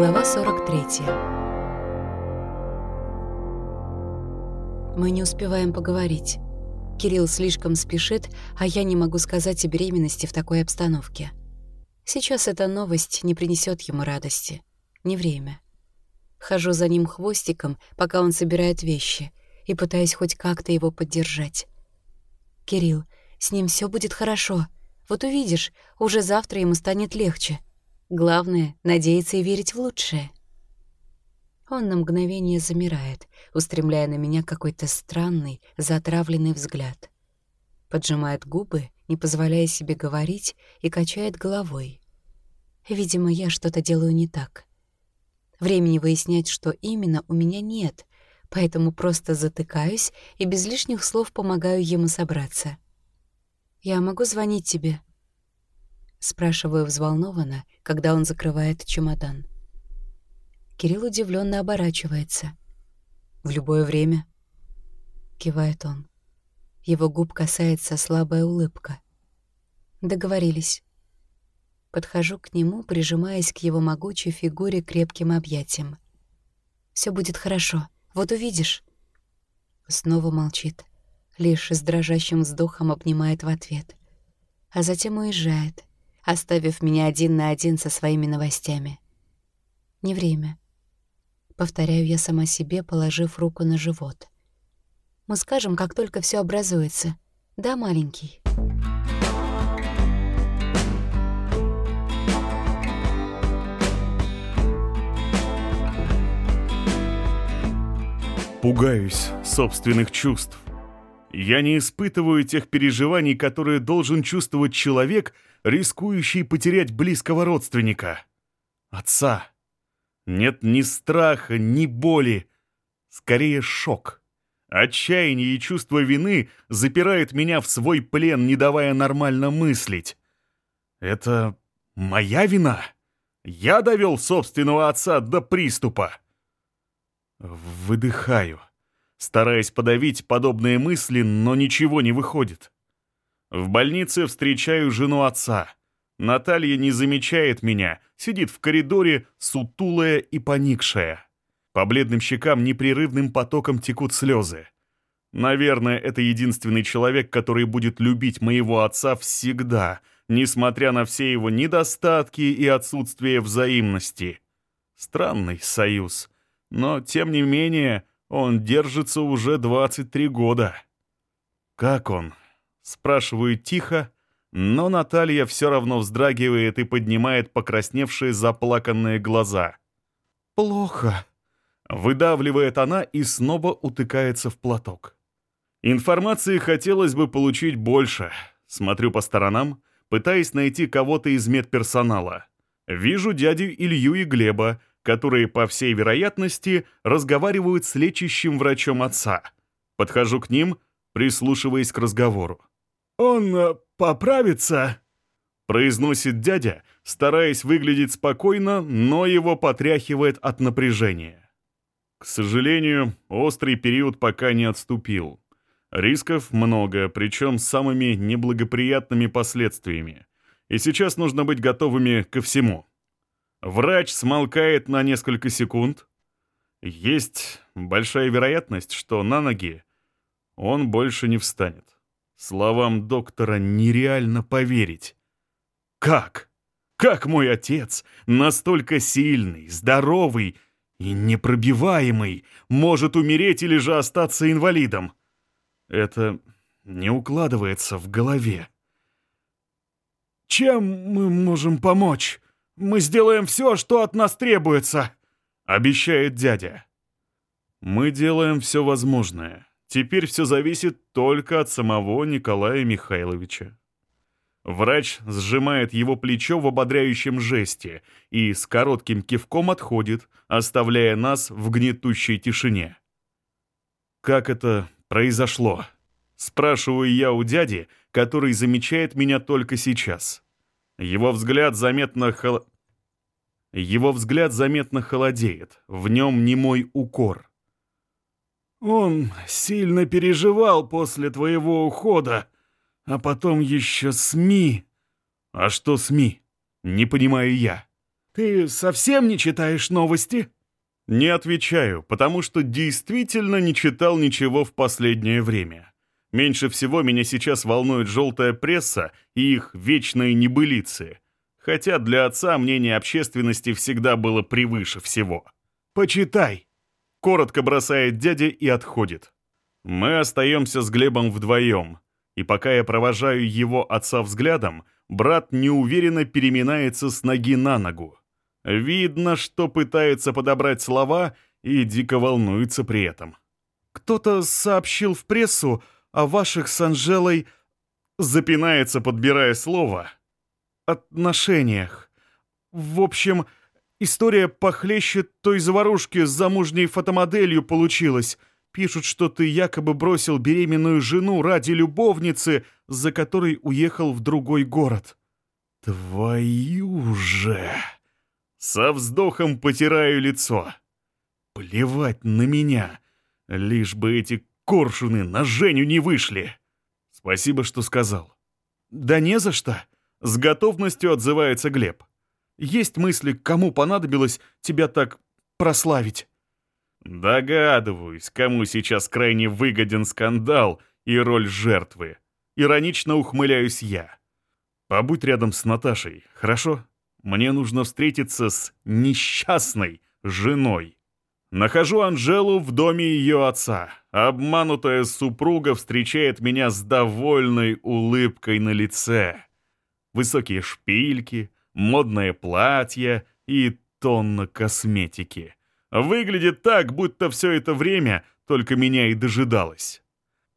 Глава 43. Мы не успеваем поговорить. Кирилл слишком спешит, а я не могу сказать о беременности в такой обстановке. Сейчас эта новость не принесет ему радости. Не время. Хожу за ним хвостиком, пока он собирает вещи, и пытаюсь хоть как-то его поддержать. «Кирилл, с ним все будет хорошо. Вот увидишь, уже завтра ему станет легче», Главное — надеяться и верить в лучшее. Он на мгновение замирает, устремляя на меня какой-то странный, затравленный взгляд. Поджимает губы, не позволяя себе говорить, и качает головой. Видимо, я что-то делаю не так. Времени выяснять, что именно, у меня нет, поэтому просто затыкаюсь и без лишних слов помогаю ему собраться. «Я могу звонить тебе?» Спрашиваю взволнованно, когда он закрывает чемодан. Кирилл удивленно оборачивается. «В любое время?» Кивает он. Его губ касается слабая улыбка. Договорились. Подхожу к нему, прижимаясь к его могучей фигуре крепким объятием. Все будет хорошо, вот увидишь». Снова молчит, лишь с дрожащим вздохом обнимает в ответ. А затем уезжает — оставив меня один на один со своими новостями. Не время. Повторяю я сама себе, положив руку на живот. Мы скажем, как только все образуется. Да, маленький? Пугаюсь собственных чувств. Я не испытываю тех переживаний, которые должен чувствовать человек — рискующий потерять близкого родственника. Отца. Нет ни страха, ни боли. Скорее шок. Отчаяние и чувство вины запирает меня в свой плен, не давая нормально мыслить. Это моя вина? Я довел собственного отца до приступа. Выдыхаю, стараясь подавить подобные мысли, но ничего не выходит. В больнице встречаю жену отца. Наталья не замечает меня, сидит в коридоре, сутулая и поникшая. По бледным щекам непрерывным потоком текут слезы. Наверное, это единственный человек, который будет любить моего отца всегда, несмотря на все его недостатки и отсутствие взаимности. Странный союз. Но, тем не менее, он держится уже 23 года. Как он? Спрашиваю тихо, но Наталья все равно вздрагивает и поднимает покрасневшие заплаканные глаза. «Плохо», — выдавливает она и снова утыкается в платок. Информации хотелось бы получить больше. Смотрю по сторонам, пытаясь найти кого-то из медперсонала. Вижу дядю Илью и Глеба, которые, по всей вероятности, разговаривают с лечащим врачом отца. Подхожу к ним, прислушиваясь к разговору. «Он э, поправится?» произносит дядя, стараясь выглядеть спокойно, но его потряхивает от напряжения. К сожалению, острый период пока не отступил. Рисков много, причем с самыми неблагоприятными последствиями. И сейчас нужно быть готовыми ко всему. Врач смолкает на несколько секунд. Есть большая вероятность, что на ноги он больше не встанет. Словам доктора нереально поверить. Как? Как мой отец, настолько сильный, здоровый и непробиваемый, может умереть или же остаться инвалидом? Это не укладывается в голове. «Чем мы можем помочь? Мы сделаем все, что от нас требуется», — обещает дядя. «Мы делаем все возможное», Теперь все зависит только от самого Николая Михайловича. Врач сжимает его плечо в ободряющем жесте и с коротким кивком отходит, оставляя нас в гнетущей тишине. «Как это произошло?» Спрашиваю я у дяди, который замечает меня только сейчас. Его взгляд заметно хол... Его взгляд заметно холодеет, в нем немой укор. Он сильно переживал после твоего ухода, а потом еще СМИ. А что СМИ? Не понимаю я. Ты совсем не читаешь новости?» Не отвечаю, потому что действительно не читал ничего в последнее время. Меньше всего меня сейчас волнует желтая пресса и их вечные небылицы. Хотя для отца мнение общественности всегда было превыше всего. «Почитай!» Коротко бросает дядя и отходит. Мы остаемся с Глебом вдвоем. И пока я провожаю его отца взглядом, брат неуверенно переминается с ноги на ногу. Видно, что пытается подобрать слова и дико волнуется при этом. «Кто-то сообщил в прессу о ваших с Анжелой...» Запинается, подбирая слово. «Отношениях. В общем, история похлеще той заварушки с замужней фотомоделью получилась. Пишут, что ты якобы бросил беременную жену ради любовницы, за которой уехал в другой город». «Твою же!» Со вздохом потираю лицо. Плевать на меня, лишь бы эти коршуны на Женю не вышли. Спасибо, что сказал. Да не за что. С готовностью отзывается Глеб. Есть мысли, кому понадобилось тебя так прославить? Догадываюсь, кому сейчас крайне выгоден скандал и роль жертвы. Иронично ухмыляюсь я. Побудь рядом с Наташей, хорошо? Мне нужно встретиться с несчастной женой. Нахожу Анжелу в доме ее отца. Обманутая супруга встречает меня с довольной улыбкой на лице. Высокие шпильки, модное платье и тонна косметики. Выглядит так, будто все это время только меня и дожидалось.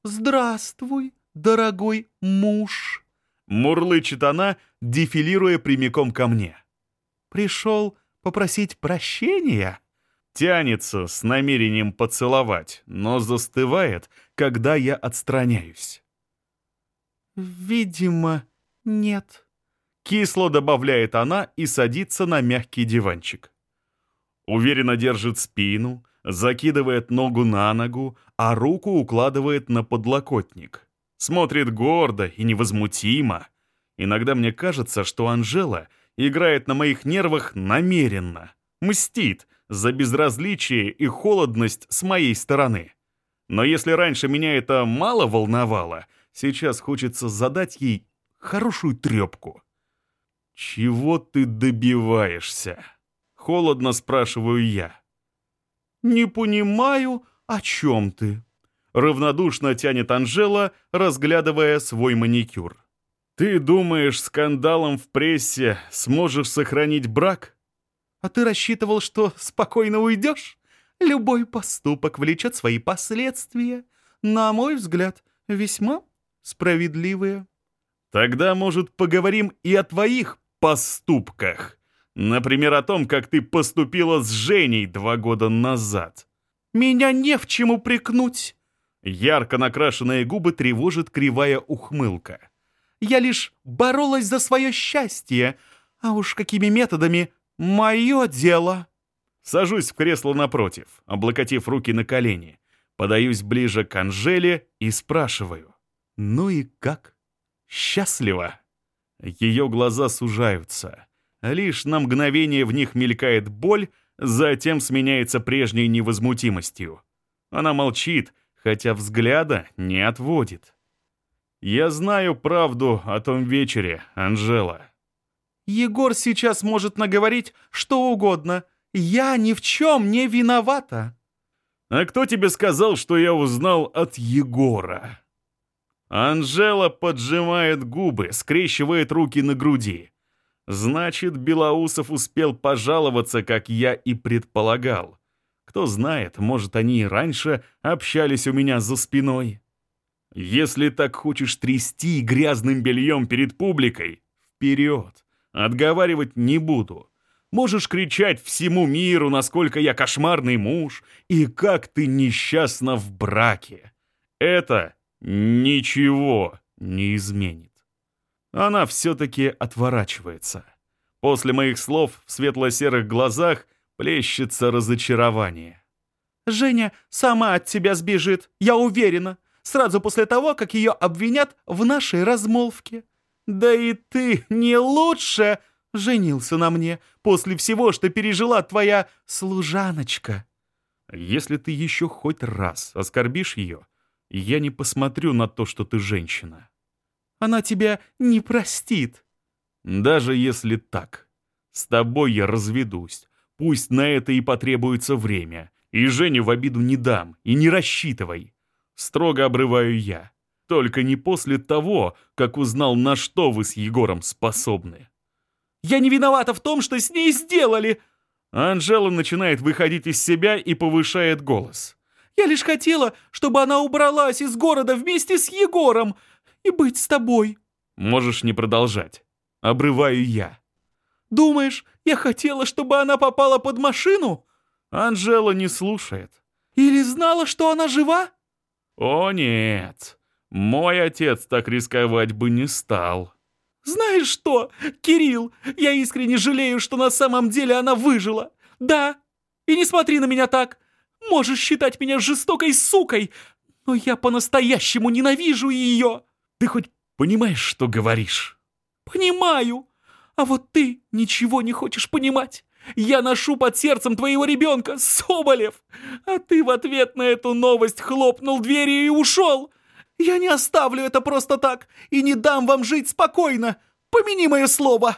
«Здравствуй, дорогой муж!» Мурлычет она, дефилируя прямиком ко мне. «Пришел попросить прощения?» Тянется с намерением поцеловать, но застывает, когда я отстраняюсь. «Видимо, нет», — кисло добавляет она и садится на мягкий диванчик. Уверенно держит спину, закидывает ногу на ногу, а руку укладывает на подлокотник. Смотрит гордо и невозмутимо. Иногда мне кажется, что Анжела играет на моих нервах намеренно. Мстит за безразличие и холодность с моей стороны. Но если раньше меня это мало волновало, сейчас хочется задать ей хорошую трепку. «Чего ты добиваешься?» — холодно спрашиваю я. «Не понимаю, о чем ты?» Равнодушно тянет Анжела, разглядывая свой маникюр. «Ты думаешь, скандалом в прессе сможешь сохранить брак?» «А ты рассчитывал, что спокойно уйдешь? Любой поступок влечет свои последствия. На мой взгляд, весьма справедливые». «Тогда, может, поговорим и о твоих поступках. Например, о том, как ты поступила с Женей два года назад». «Меня не в чем упрекнуть», Ярко накрашенные губы тревожит кривая ухмылка. «Я лишь боролась за свое счастье, а уж какими методами — мое дело!» Сажусь в кресло напротив, облокотив руки на колени. Подаюсь ближе к Анжеле и спрашиваю. «Ну и как? Счастливо?» Ее глаза сужаются. Лишь на мгновение в них мелькает боль, затем сменяется прежней невозмутимостью. Она молчит, хотя взгляда не отводит. «Я знаю правду о том вечере, Анжела». «Егор сейчас может наговорить что угодно. Я ни в чем не виновата». «А кто тебе сказал, что я узнал от Егора?» Анжела поджимает губы, скрещивает руки на груди. Значит, Белоусов успел пожаловаться, как я и предполагал. Кто знает, может, они и раньше общались у меня за спиной. Если так хочешь трясти грязным бельем перед публикой, вперед. Отговаривать не буду. Можешь кричать всему миру, насколько я кошмарный муж и как ты несчастна в браке. Это ничего не изменит. Она все-таки отворачивается. После моих слов в светло-серых глазах Плещется разочарование. «Женя сама от тебя сбежит, я уверена, сразу после того, как ее обвинят в нашей размолвке. Да и ты не лучше, женился на мне после всего, что пережила твоя служаночка. Если ты еще хоть раз оскорбишь ее, я не посмотрю на то, что ты женщина. Она тебя не простит. Даже если так. С тобой я разведусь. Пусть на это и потребуется время. И Женю в обиду не дам, и не рассчитывай. Строго обрываю я. Только не после того, как узнал, на что вы с Егором способны. «Я не виновата в том, что с ней сделали!» Анжела начинает выходить из себя и повышает голос. «Я лишь хотела, чтобы она убралась из города вместе с Егором и быть с тобой». «Можешь не продолжать. Обрываю я». «Думаешь, я хотела, чтобы она попала под машину?» Анжела не слушает. «Или знала, что она жива?» «О нет, мой отец так рисковать бы не стал». «Знаешь что, Кирилл, я искренне жалею, что на самом деле она выжила. Да, и не смотри на меня так. Можешь считать меня жестокой сукой, но я по-настоящему ненавижу ее». «Ты хоть понимаешь, что говоришь?» «Понимаю. А вот ты ничего не хочешь понимать. Я ношу под сердцем твоего ребенка, Соболев. А ты в ответ на эту новость хлопнул дверью и ушел. Я не оставлю это просто так и не дам вам жить спокойно. Помяни мое слово!»